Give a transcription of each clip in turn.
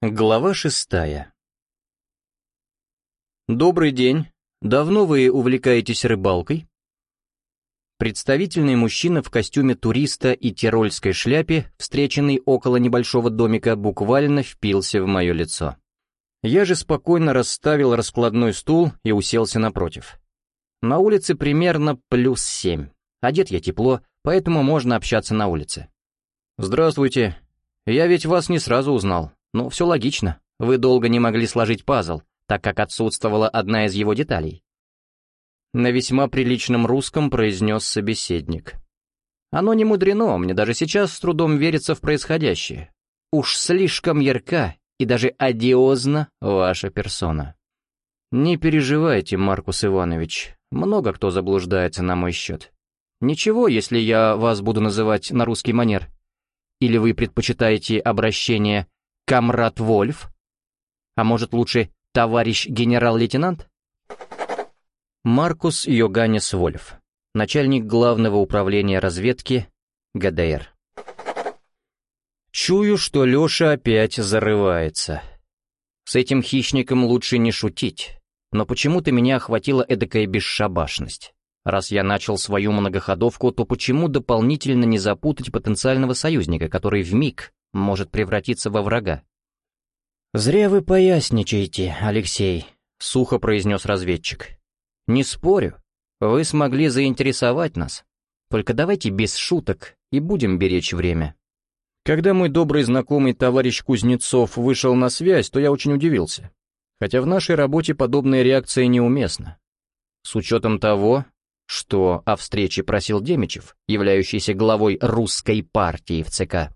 Глава шестая Добрый день. Давно вы увлекаетесь рыбалкой? Представительный мужчина в костюме туриста и тирольской шляпе, встреченный около небольшого домика, буквально впился в мое лицо. Я же спокойно расставил раскладной стул и уселся напротив. На улице примерно плюс семь. Одет я тепло, поэтому можно общаться на улице. «Здравствуйте. Я ведь вас не сразу узнал. Ну, все логично. Вы долго не могли сложить пазл, так как отсутствовала одна из его деталей. На весьма приличном русском произнес собеседник. Оно не мудрено, мне даже сейчас с трудом верится в происходящее. Уж слишком ярка и даже одиозна ваша персона. Не переживайте, Маркус Иванович, много кто заблуждается на мой счет. Ничего, если я вас буду называть на русский манер. Или вы предпочитаете обращение Камрад Вольф? А может лучше товарищ генерал-лейтенант? Маркус Йоганнес Вольф, начальник главного управления разведки ГДР. Чую, что Леша опять зарывается. С этим хищником лучше не шутить, но почему-то меня охватила эдакая бесшабашность. Раз я начал свою многоходовку, то почему дополнительно не запутать потенциального союзника, который в миг может превратиться во врага. «Зря вы поясничаете, Алексей», — сухо произнес разведчик. «Не спорю, вы смогли заинтересовать нас. Только давайте без шуток и будем беречь время». Когда мой добрый знакомый товарищ Кузнецов вышел на связь, то я очень удивился. Хотя в нашей работе подобная реакция неуместна. С учетом того, что о встрече просил Демичев, являющийся главой русской партии в ЦК,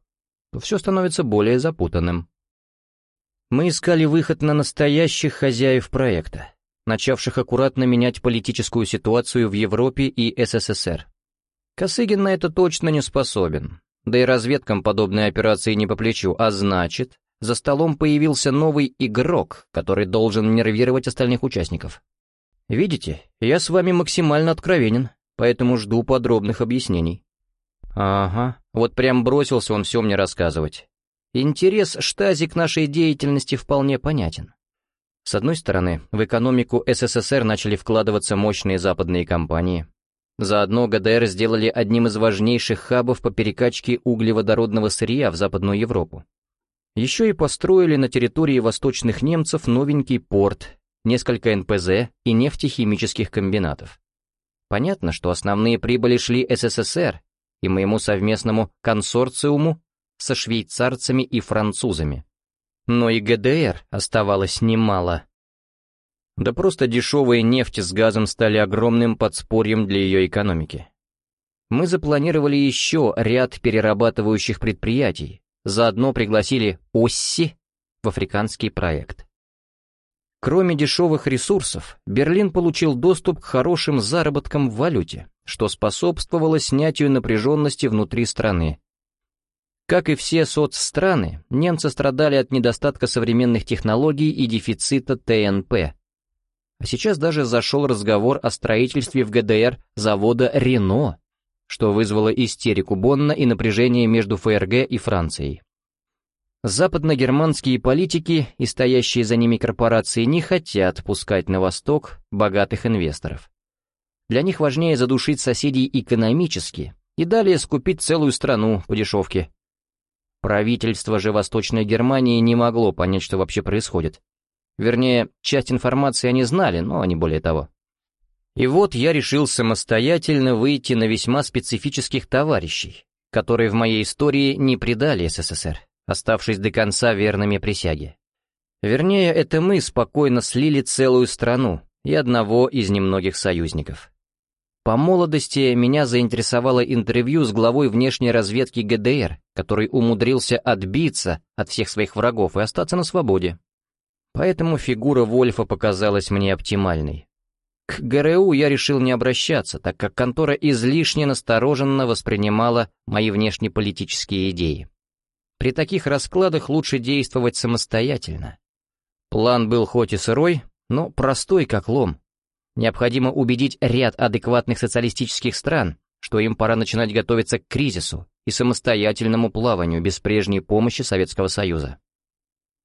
все становится более запутанным. Мы искали выход на настоящих хозяев проекта, начавших аккуратно менять политическую ситуацию в Европе и СССР. Косыгин на это точно не способен, да и разведкам подобные операции не по плечу, а значит, за столом появился новый игрок, который должен нервировать остальных участников. Видите, я с вами максимально откровенен, поэтому жду подробных объяснений. Ага, вот прям бросился он все мне рассказывать. Интерес Штази к нашей деятельности вполне понятен. С одной стороны, в экономику СССР начали вкладываться мощные западные компании. Заодно ГДР сделали одним из важнейших хабов по перекачке углеводородного сырья в Западную Европу. Еще и построили на территории восточных немцев новенький порт, несколько НПЗ и нефтехимических комбинатов. Понятно, что основные прибыли шли СССР, и моему совместному консорциуму со швейцарцами и французами. Но и ГДР оставалось немало. Да просто дешевые нефть с газом стали огромным подспорьем для ее экономики. Мы запланировали еще ряд перерабатывающих предприятий, заодно пригласили ОССИ в африканский проект. Кроме дешевых ресурсов, Берлин получил доступ к хорошим заработкам в валюте, что способствовало снятию напряженности внутри страны. Как и все соцстраны, немцы страдали от недостатка современных технологий и дефицита ТНП. А сейчас даже зашел разговор о строительстве в ГДР завода «Рено», что вызвало истерику Бонна и напряжение между ФРГ и Францией. Западногерманские политики и стоящие за ними корпорации не хотят пускать на восток богатых инвесторов. Для них важнее задушить соседей экономически и далее скупить целую страну по дешевке. Правительство же Восточной Германии не могло понять, что вообще происходит. Вернее, часть информации они знали, но не более того. И вот я решил самостоятельно выйти на весьма специфических товарищей, которые в моей истории не предали СССР оставшись до конца верными присяге. Вернее, это мы спокойно слили целую страну и одного из немногих союзников. По молодости меня заинтересовало интервью с главой внешней разведки ГДР, который умудрился отбиться от всех своих врагов и остаться на свободе. Поэтому фигура Вольфа показалась мне оптимальной. К ГРУ я решил не обращаться, так как контора излишне настороженно воспринимала мои внешнеполитические идеи. При таких раскладах лучше действовать самостоятельно. План был хоть и сырой, но простой как лом. Необходимо убедить ряд адекватных социалистических стран, что им пора начинать готовиться к кризису и самостоятельному плаванию без прежней помощи Советского Союза.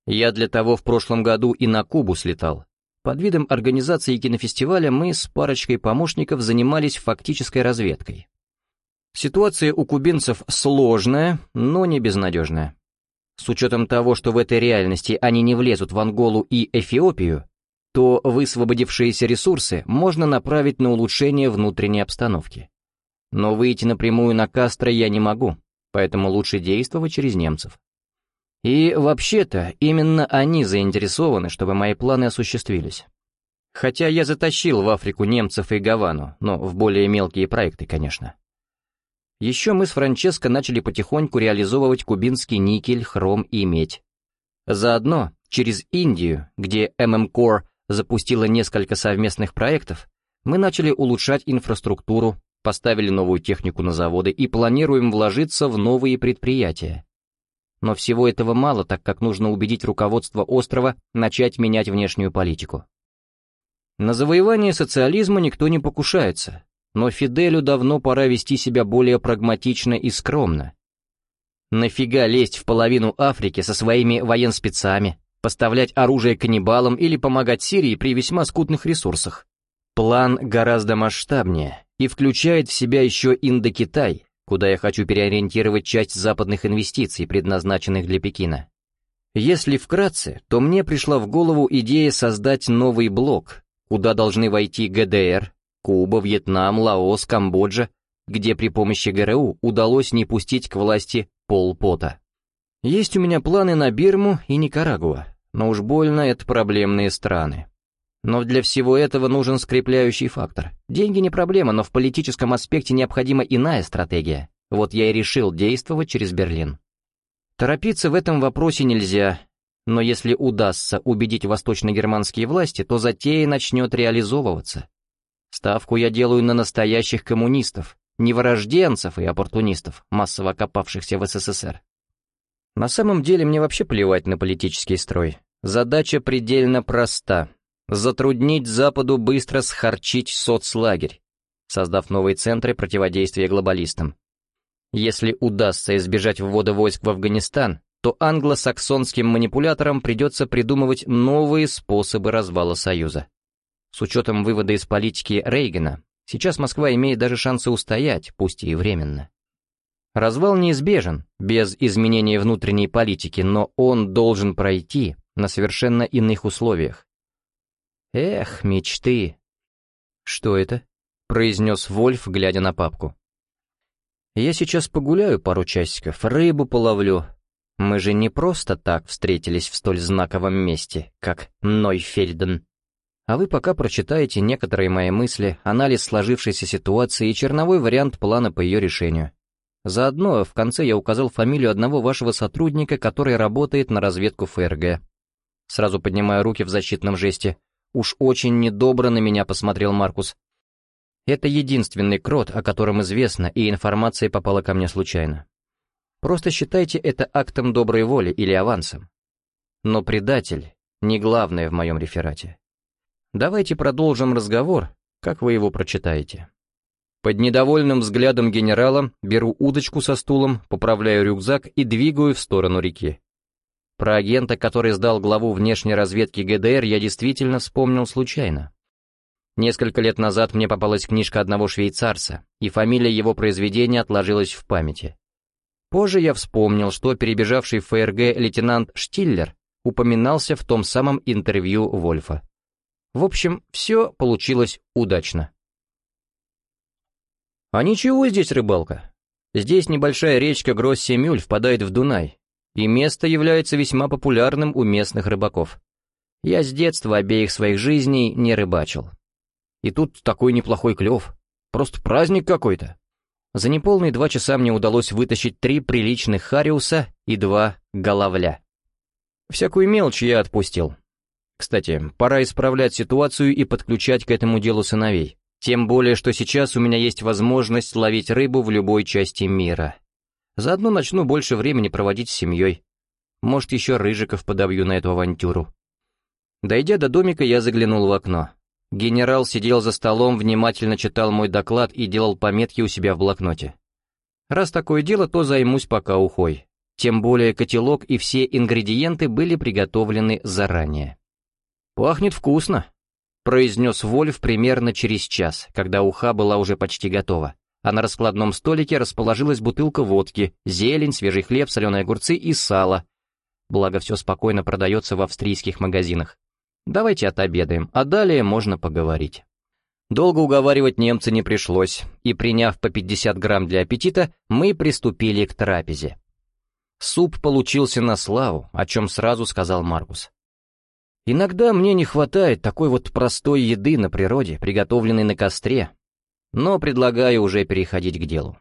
Я для того в прошлом году и на Кубу слетал. Под видом организации кинофестиваля мы с парочкой помощников занимались фактической разведкой. Ситуация у кубинцев сложная, но не безнадежная. С учетом того, что в этой реальности они не влезут в Анголу и Эфиопию, то высвободившиеся ресурсы можно направить на улучшение внутренней обстановки. Но выйти напрямую на Кастро я не могу, поэтому лучше действовать через немцев. И вообще-то, именно они заинтересованы, чтобы мои планы осуществились. Хотя я затащил в Африку немцев и Гавану, но в более мелкие проекты, конечно. Еще мы с Франческо начали потихоньку реализовывать кубинский никель, хром и медь. Заодно, через Индию, где Core запустила несколько совместных проектов, мы начали улучшать инфраструктуру, поставили новую технику на заводы и планируем вложиться в новые предприятия. Но всего этого мало, так как нужно убедить руководство острова начать менять внешнюю политику. На завоевание социализма никто не покушается, но Фиделю давно пора вести себя более прагматично и скромно. Нафига лезть в половину Африки со своими военспецами, поставлять оружие каннибалам или помогать Сирии при весьма скудных ресурсах? План гораздо масштабнее и включает в себя еще Индокитай, куда я хочу переориентировать часть западных инвестиций, предназначенных для Пекина. Если вкратце, то мне пришла в голову идея создать новый блок, куда должны войти ГДР, Куба, Вьетнам, Лаос, Камбоджа, где при помощи ГРУ удалось не пустить к власти Пол Пота. Есть у меня планы на Бирму и Никарагуа, но уж больно это проблемные страны. Но для всего этого нужен скрепляющий фактор. Деньги не проблема, но в политическом аспекте необходима иная стратегия. Вот я и решил действовать через Берлин. Торопиться в этом вопросе нельзя, но если удастся убедить восточно-германские власти, то затея начнет реализовываться. Ставку я делаю на настоящих коммунистов, не вырожденцев и оппортунистов, массово окопавшихся в СССР. На самом деле мне вообще плевать на политический строй. Задача предельно проста затруднить Западу быстро схарчить соцлагерь, создав новые центры противодействия глобалистам. Если удастся избежать ввода войск в Афганистан, то англосаксонским манипуляторам придется придумывать новые способы развала Союза. С учетом вывода из политики Рейгана, сейчас Москва имеет даже шансы устоять, пусть и временно. Развал неизбежен, без изменения внутренней политики, но он должен пройти на совершенно иных условиях. Эх, мечты. Что это? произнес Вольф, глядя на папку. Я сейчас погуляю пару часиков, рыбу половлю. Мы же не просто так встретились в столь знаковом месте, как Нойфельден. А вы пока прочитаете некоторые мои мысли, анализ сложившейся ситуации и черновой вариант плана по ее решению. Заодно в конце я указал фамилию одного вашего сотрудника, который работает на разведку ФРГ. Сразу поднимаю руки в защитном жесте. Уж очень недобро на меня посмотрел Маркус. Это единственный крот, о котором известно, и информация попала ко мне случайно. Просто считайте это актом доброй воли или авансом. Но предатель — не главное в моем реферате. Давайте продолжим разговор, как вы его прочитаете. Под недовольным взглядом генерала беру удочку со стулом, поправляю рюкзак и двигаю в сторону реки. Про агента, который сдал главу внешней разведки ГДР, я действительно вспомнил случайно. Несколько лет назад мне попалась книжка одного швейцарца, и фамилия его произведения отложилась в памяти. Позже я вспомнил, что перебежавший в ФРГ лейтенант Штиллер упоминался в том самом интервью Вольфа. В общем, все получилось удачно. А ничего здесь рыбалка. Здесь небольшая речка Гроссемюль впадает в Дунай, и место является весьма популярным у местных рыбаков. Я с детства обеих своих жизней не рыбачил. И тут такой неплохой клев. Просто праздник какой-то. За неполные два часа мне удалось вытащить три приличных хариуса и два головля. Всякую мелочь я отпустил. Кстати, пора исправлять ситуацию и подключать к этому делу сыновей. Тем более, что сейчас у меня есть возможность ловить рыбу в любой части мира. Заодно начну больше времени проводить с семьей. Может, еще Рыжиков подобью на эту авантюру. Дойдя до домика, я заглянул в окно. Генерал сидел за столом, внимательно читал мой доклад и делал пометки у себя в блокноте. Раз такое дело, то займусь пока ухой. тем более котелок и все ингредиенты были приготовлены заранее. «Пахнет вкусно», — произнес Вольф примерно через час, когда уха была уже почти готова, а на раскладном столике расположилась бутылка водки, зелень, свежий хлеб, соленые огурцы и сало. Благо, все спокойно продается в австрийских магазинах. Давайте отобедаем, а далее можно поговорить. Долго уговаривать немца не пришлось, и приняв по 50 грамм для аппетита, мы приступили к трапезе. Суп получился на славу, о чем сразу сказал Маркус. Иногда мне не хватает такой вот простой еды на природе, приготовленной на костре, но предлагаю уже переходить к делу.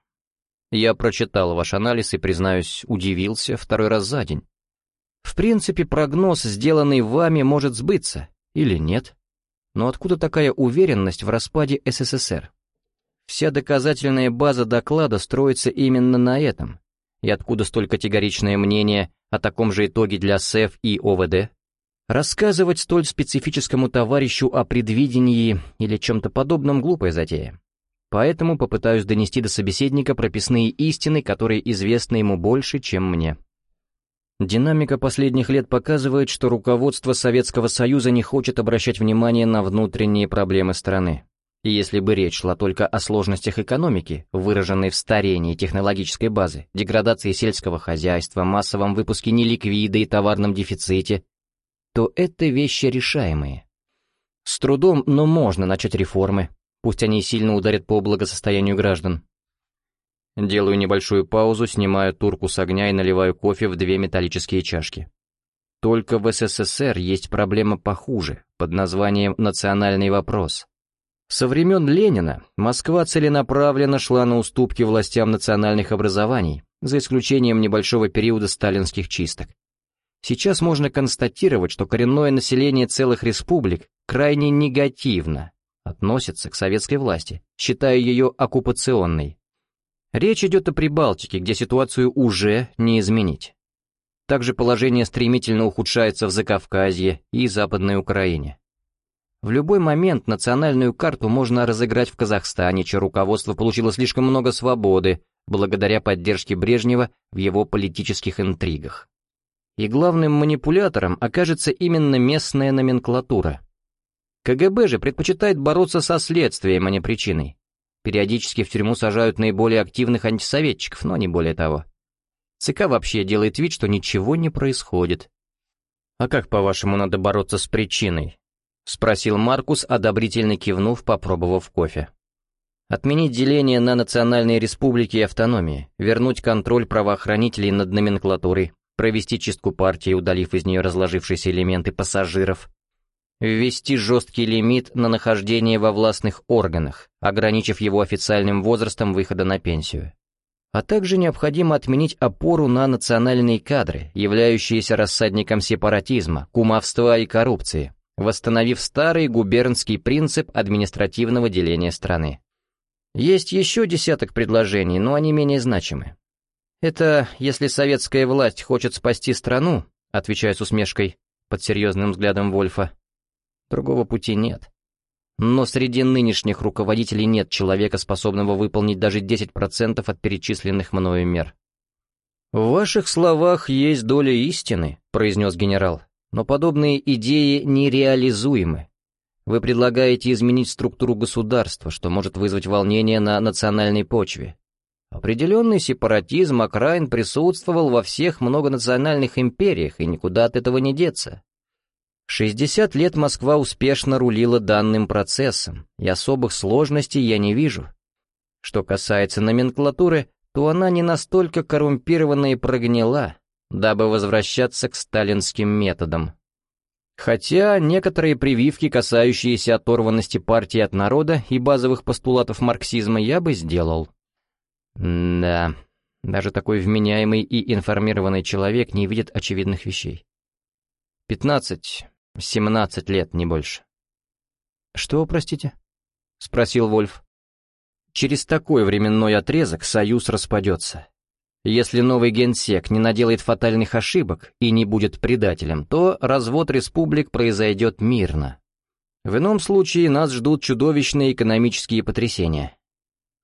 Я прочитал ваш анализ и, признаюсь, удивился второй раз за день. В принципе, прогноз, сделанный вами, может сбыться, или нет. Но откуда такая уверенность в распаде СССР? Вся доказательная база доклада строится именно на этом. И откуда столь категоричное мнение о таком же итоге для СЭФ и ОВД? Рассказывать столь специфическому товарищу о предвидении или чем-то подобном глупая затея. Поэтому попытаюсь донести до собеседника прописные истины, которые известны ему больше, чем мне. Динамика последних лет показывает, что руководство Советского Союза не хочет обращать внимание на внутренние проблемы страны. И если бы речь шла только о сложностях экономики, выраженной в старении технологической базы, деградации сельского хозяйства, массовом выпуске неликвида и товарном дефиците, то это вещи решаемые. С трудом, но можно начать реформы, пусть они сильно ударят по благосостоянию граждан. Делаю небольшую паузу, снимаю турку с огня и наливаю кофе в две металлические чашки. Только в СССР есть проблема похуже, под названием «национальный вопрос». Со времен Ленина Москва целенаправленно шла на уступки властям национальных образований, за исключением небольшого периода сталинских чисток. Сейчас можно констатировать, что коренное население целых республик крайне негативно относится к советской власти, считая ее оккупационной. Речь идет о Прибалтике, где ситуацию уже не изменить. Также положение стремительно ухудшается в Закавказье и Западной Украине. В любой момент национальную карту можно разыграть в Казахстане, чье руководство получило слишком много свободы, благодаря поддержке Брежнева в его политических интригах. И главным манипулятором окажется именно местная номенклатура. КГБ же предпочитает бороться со следствием, а не причиной. Периодически в тюрьму сажают наиболее активных антисоветчиков, но не более того. ЦК вообще делает вид, что ничего не происходит. «А как, по-вашему, надо бороться с причиной?» — спросил Маркус, одобрительно кивнув, попробовав кофе. «Отменить деление на национальные республики и автономии, вернуть контроль правоохранителей над номенклатурой, провести чистку партии, удалив из нее разложившиеся элементы пассажиров, ввести жесткий лимит на нахождение во властных органах, ограничив его официальным возрастом выхода на пенсию. А также необходимо отменить опору на национальные кадры, являющиеся рассадником сепаратизма, кумовства и коррупции, восстановив старый губернский принцип административного деления страны. Есть еще десяток предложений, но они менее значимы. Это если советская власть хочет спасти страну, отвечая с усмешкой под серьезным взглядом Вольфа, Другого пути нет. Но среди нынешних руководителей нет человека, способного выполнить даже 10% от перечисленных мною мер. «В ваших словах есть доля истины», — произнес генерал, «но подобные идеи нереализуемы. Вы предлагаете изменить структуру государства, что может вызвать волнение на национальной почве. Определенный сепаратизм окраин присутствовал во всех многонациональных империях, и никуда от этого не деться. 60 лет Москва успешно рулила данным процессом, и особых сложностей я не вижу. Что касается номенклатуры, то она не настолько коррумпирована и прогнила, дабы возвращаться к сталинским методам. Хотя некоторые прививки, касающиеся оторванности партии от народа и базовых постулатов марксизма, я бы сделал. Да, даже такой вменяемый и информированный человек не видит очевидных вещей. Пятнадцать, Семнадцать лет, не больше. «Что, простите?» — спросил Вольф. «Через такой временной отрезок союз распадется. Если новый генсек не наделает фатальных ошибок и не будет предателем, то развод республик произойдет мирно. В ином случае нас ждут чудовищные экономические потрясения.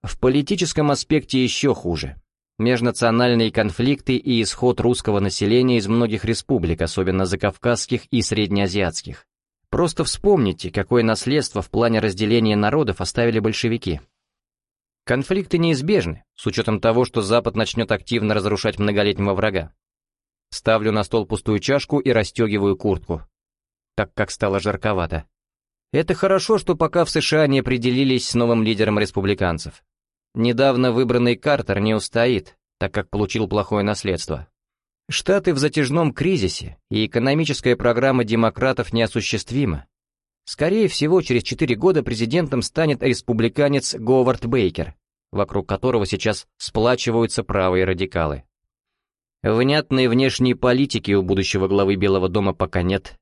В политическом аспекте еще хуже. межнациональные конфликты и исход русского населения из многих республик, особенно закавказских и среднеазиатских. Просто вспомните, какое наследство в плане разделения народов оставили большевики. Конфликты неизбежны, с учетом того, что Запад начнет активно разрушать многолетнего врага. Ставлю на стол пустую чашку и расстегиваю куртку, так как стало жарковато. Это хорошо, что пока в США не определились с новым лидером республиканцев. Недавно выбранный Картер не устоит, так как получил плохое наследство. Штаты в затяжном кризисе, и экономическая программа демократов неосуществима. Скорее всего, через 4 года президентом станет республиканец Говард Бейкер, вокруг которого сейчас сплачиваются правые радикалы. Внятной внешней политики у будущего главы Белого дома пока нет,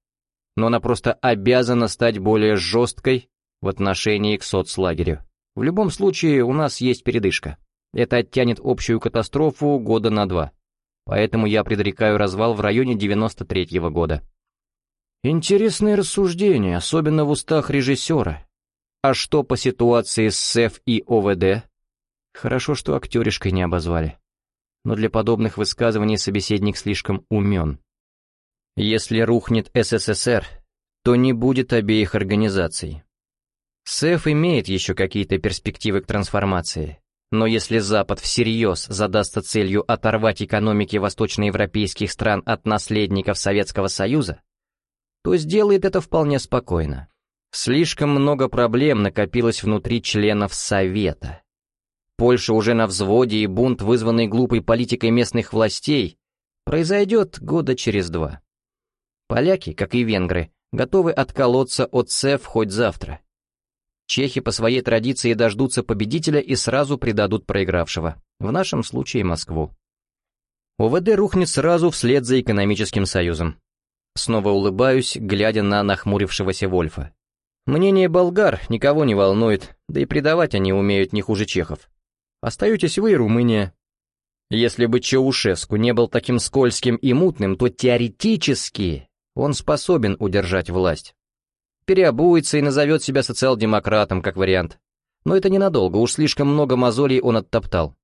но она просто обязана стать более жесткой в отношении к соцлагерю. В любом случае, у нас есть передышка. Это оттянет общую катастрофу года на два. Поэтому я предрекаю развал в районе 93-го года. Интересные рассуждения, особенно в устах режиссера. А что по ситуации с СЭФ и ОВД? Хорошо, что актеришкой не обозвали. Но для подобных высказываний собеседник слишком умен. Если рухнет СССР, то не будет обеих организаций. СЭФ имеет еще какие-то перспективы к трансформации, но если Запад всерьез задастся целью оторвать экономики восточноевропейских стран от наследников Советского Союза, то сделает это вполне спокойно. Слишком много проблем накопилось внутри членов Совета. Польша уже на взводе, и бунт, вызванный глупой политикой местных властей, произойдет года через два. Поляки, как и венгры, готовы отколоться от СЭФ хоть завтра. Чехи по своей традиции дождутся победителя и сразу предадут проигравшего, в нашем случае Москву. ОВД рухнет сразу вслед за экономическим союзом. Снова улыбаюсь, глядя на нахмурившегося Вольфа. Мнение болгар никого не волнует, да и предавать они умеют не хуже чехов. Остаетесь вы и Румыния. Если бы Чаушеску не был таким скользким и мутным, то теоретически он способен удержать власть переобуется и назовет себя социал-демократом, как вариант. Но это ненадолго, уж слишком много мозолей он оттоптал.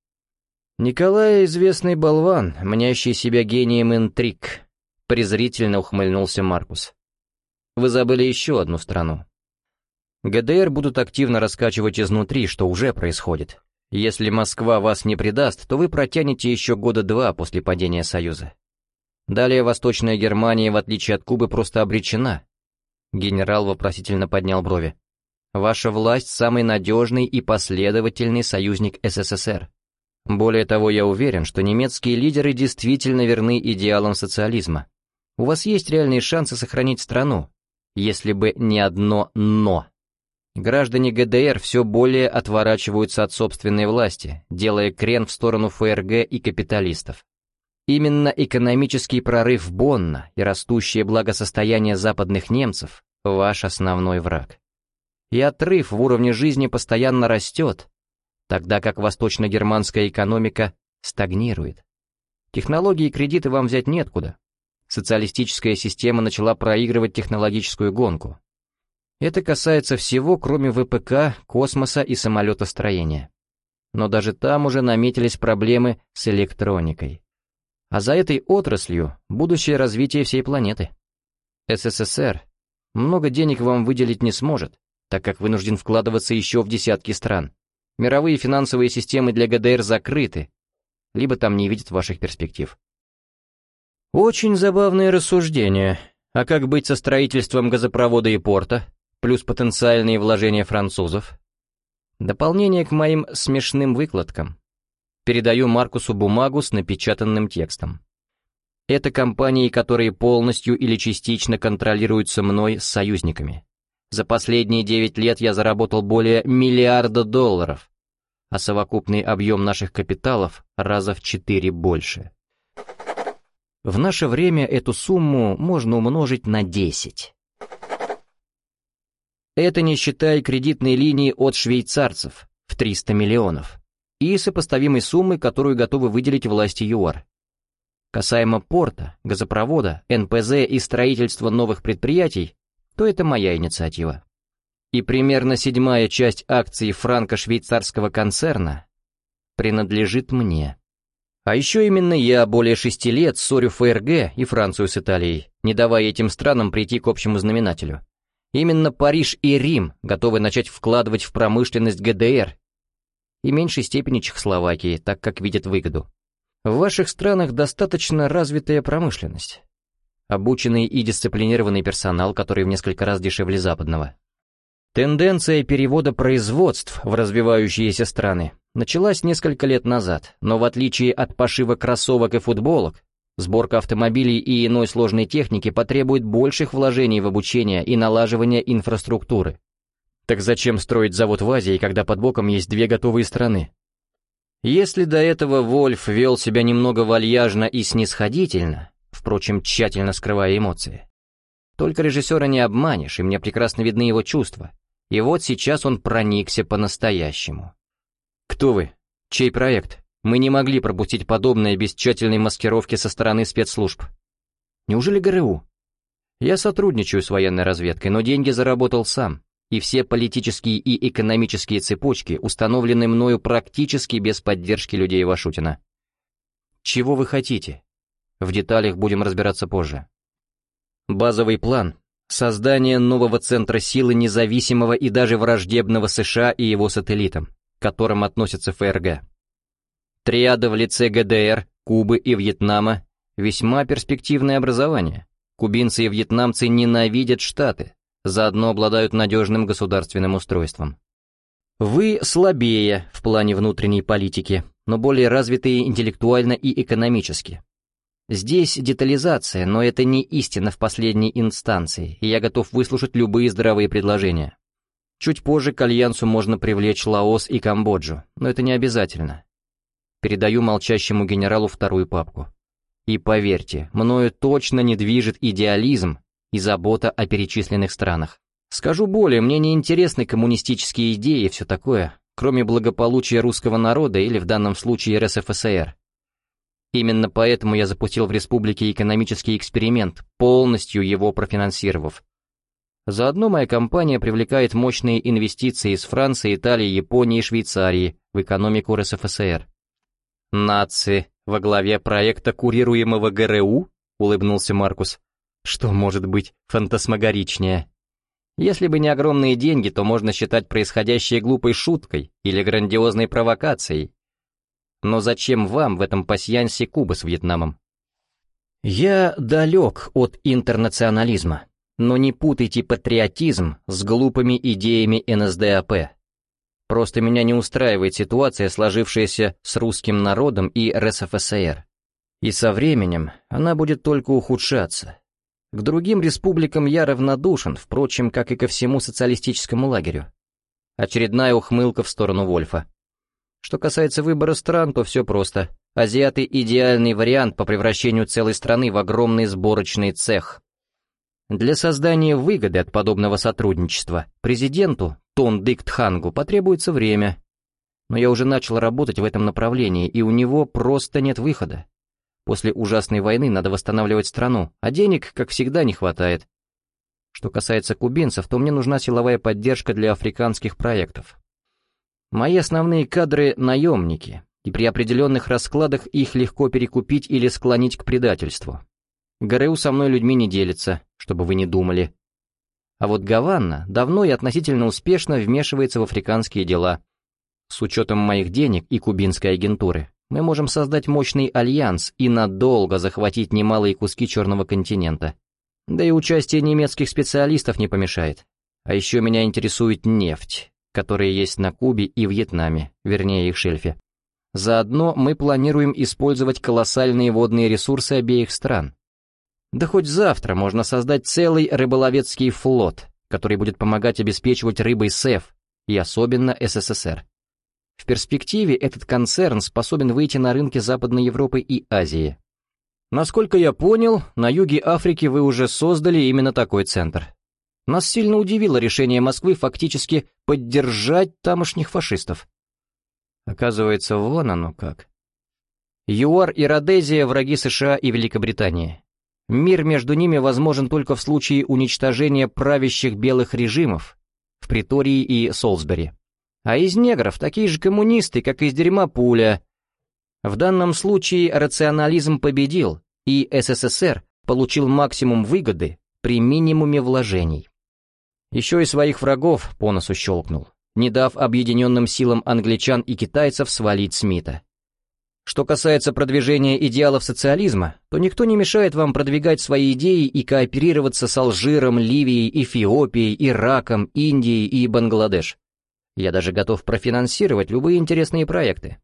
Николай — известный болван, мнящий себя гением интриг, презрительно ухмыльнулся Маркус. Вы забыли еще одну страну. ГДР будут активно раскачивать изнутри, что уже происходит. Если Москва вас не предаст, то вы протянете еще года два после падения Союза. Далее Восточная Германия, в отличие от Кубы, просто обречена. Генерал вопросительно поднял брови. «Ваша власть — самый надежный и последовательный союзник СССР. Более того, я уверен, что немецкие лидеры действительно верны идеалам социализма. У вас есть реальные шансы сохранить страну, если бы не одно «но». Граждане ГДР все более отворачиваются от собственной власти, делая крен в сторону ФРГ и капиталистов. Именно экономический прорыв Бонна и растущее благосостояние западных немцев – ваш основной враг. И отрыв в уровне жизни постоянно растет, тогда как восточно-германская экономика стагнирует. Технологии и кредиты вам взять неоткуда. Социалистическая система начала проигрывать технологическую гонку. Это касается всего, кроме ВПК, космоса и самолетостроения. Но даже там уже наметились проблемы с электроникой. А за этой отраслью будущее развитие всей планеты. СССР много денег вам выделить не сможет, так как вынужден вкладываться еще в десятки стран. Мировые финансовые системы для ГДР закрыты, либо там не видят ваших перспектив. Очень забавное рассуждение. А как быть со строительством газопровода и порта, плюс потенциальные вложения французов? Дополнение к моим смешным выкладкам. Передаю Маркусу бумагу с напечатанным текстом. Это компании, которые полностью или частично контролируются мной с союзниками. За последние 9 лет я заработал более миллиарда долларов, а совокупный объем наших капиталов раза в 4 больше. В наше время эту сумму можно умножить на 10. Это не считая кредитной линии от швейцарцев в 300 миллионов и сопоставимой суммы, которую готовы выделить власти ЮАР. Касаемо порта, газопровода, НПЗ и строительства новых предприятий, то это моя инициатива. И примерно седьмая часть акций франко-швейцарского концерна принадлежит мне. А еще именно я более шести лет ссорю ФРГ и Францию с Италией, не давая этим странам прийти к общему знаменателю. Именно Париж и Рим готовы начать вкладывать в промышленность ГДР и меньшей степени Чехословакии, так как видят выгоду. В ваших странах достаточно развитая промышленность. Обученный и дисциплинированный персонал, который в несколько раз дешевле западного. Тенденция перевода производств в развивающиеся страны началась несколько лет назад, но в отличие от пошива кроссовок и футболок, сборка автомобилей и иной сложной техники потребует больших вложений в обучение и налаживание инфраструктуры. Так зачем строить завод в Азии, когда под боком есть две готовые страны? Если до этого Вольф вел себя немного вальяжно и снисходительно, впрочем, тщательно скрывая эмоции, только режиссера не обманешь, и мне прекрасно видны его чувства. И вот сейчас он проникся по-настоящему. «Кто вы? Чей проект? Мы не могли пропустить подобное без тщательной маскировки со стороны спецслужб. Неужели ГРУ? Я сотрудничаю с военной разведкой, но деньги заработал сам и все политические и экономические цепочки установлены мною практически без поддержки людей Вашутина. Чего вы хотите? В деталях будем разбираться позже. Базовый план — создание нового центра силы независимого и даже враждебного США и его сателлитам, к которым относятся ФРГ. Триада в лице ГДР, Кубы и Вьетнама — весьма перспективное образование. Кубинцы и вьетнамцы ненавидят Штаты, заодно обладают надежным государственным устройством. Вы слабее в плане внутренней политики, но более развитые интеллектуально и экономически. Здесь детализация, но это не истина в последней инстанции, и я готов выслушать любые здравые предложения. Чуть позже к Альянсу можно привлечь Лаос и Камбоджу, но это не обязательно. Передаю молчащему генералу вторую папку. И поверьте, мною точно не движет идеализм, и забота о перечисленных странах. Скажу более, мне не интересны коммунистические идеи и все такое, кроме благополучия русского народа или в данном случае РСФСР. Именно поэтому я запустил в республике экономический эксперимент, полностью его профинансировав. Заодно моя компания привлекает мощные инвестиции из Франции, Италии, Японии и Швейцарии в экономику РСФСР. «Нации во главе проекта курируемого ГРУ?» — улыбнулся Маркус. Что может быть фантасмагоричнее? Если бы не огромные деньги, то можно считать происходящее глупой шуткой или грандиозной провокацией. Но зачем вам в этом пасьянсе Куба с Вьетнамом? Я далек от интернационализма, но не путайте патриотизм с глупыми идеями НСДАП. Просто меня не устраивает ситуация, сложившаяся с русским народом и РСФСР. И со временем она будет только ухудшаться. К другим республикам я равнодушен, впрочем, как и ко всему социалистическому лагерю. Очередная ухмылка в сторону Вольфа. Что касается выбора стран, то все просто. Азиаты — идеальный вариант по превращению целой страны в огромный сборочный цех. Для создания выгоды от подобного сотрудничества президенту Тон Дик Тхангу потребуется время. Но я уже начал работать в этом направлении, и у него просто нет выхода. После ужасной войны надо восстанавливать страну, а денег, как всегда, не хватает. Что касается кубинцев, то мне нужна силовая поддержка для африканских проектов. Мои основные кадры — наемники, и при определенных раскладах их легко перекупить или склонить к предательству. ГРУ со мной людьми не делится, чтобы вы не думали. А вот Гаванна давно и относительно успешно вмешивается в африканские дела. С учетом моих денег и кубинской агентуры, мы можем создать мощный альянс и надолго захватить немалые куски Черного континента. Да и участие немецких специалистов не помешает. А еще меня интересует нефть, которая есть на Кубе и Вьетнаме, вернее их шельфе. Заодно мы планируем использовать колоссальные водные ресурсы обеих стран. Да хоть завтра можно создать целый рыболовецкий флот, который будет помогать обеспечивать рыбой СЭФ, и особенно СССР. В перспективе этот концерн способен выйти на рынки Западной Европы и Азии. Насколько я понял, на юге Африки вы уже создали именно такой центр. Нас сильно удивило решение Москвы фактически поддержать тамошних фашистов. Оказывается, вон оно как. ЮАР и Родезия — враги США и Великобритании. Мир между ними возможен только в случае уничтожения правящих белых режимов в Притории и Солсбери. А из негров такие же коммунисты, как из дерьма пуля. В данном случае рационализм победил, и СССР получил максимум выгоды при минимуме вложений. Еще и своих врагов по носу щелкнул, не дав объединенным силам англичан и китайцев свалить Смита. Что касается продвижения идеалов социализма, то никто не мешает вам продвигать свои идеи и кооперироваться с Алжиром, Ливией, Эфиопией, Ираком, Индией и Бангладеш. Я даже готов профинансировать любые интересные проекты.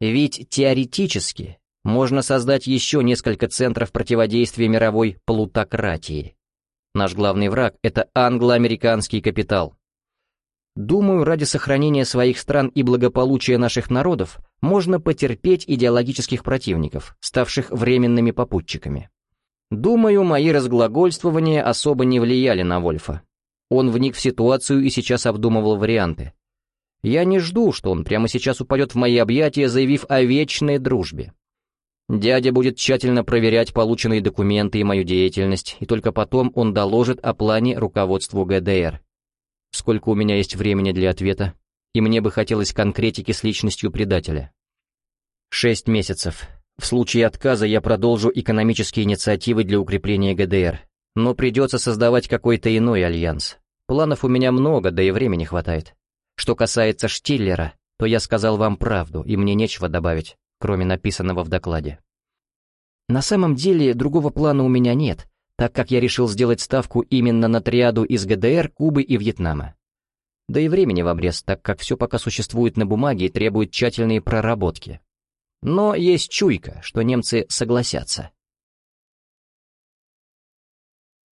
Ведь теоретически можно создать еще несколько центров противодействия мировой плутократии. Наш главный враг — это англо-американский капитал. Думаю, ради сохранения своих стран и благополучия наших народов можно потерпеть идеологических противников, ставших временными попутчиками. Думаю, мои разглагольствования особо не влияли на Вольфа. Он вник в ситуацию и сейчас обдумывал варианты. Я не жду, что он прямо сейчас упадет в мои объятия, заявив о вечной дружбе. Дядя будет тщательно проверять полученные документы и мою деятельность, и только потом он доложит о плане руководству ГДР. Сколько у меня есть времени для ответа, и мне бы хотелось конкретики с личностью предателя. Шесть месяцев. В случае отказа я продолжу экономические инициативы для укрепления ГДР, но придется создавать какой-то иной альянс. Планов у меня много, да и времени хватает. Что касается Штиллера, то я сказал вам правду, и мне нечего добавить, кроме написанного в докладе. На самом деле, другого плана у меня нет, так как я решил сделать ставку именно на триаду из ГДР, Кубы и Вьетнама. Да и времени в обрез, так как все пока существует на бумаге и требует тщательной проработки. Но есть чуйка, что немцы согласятся.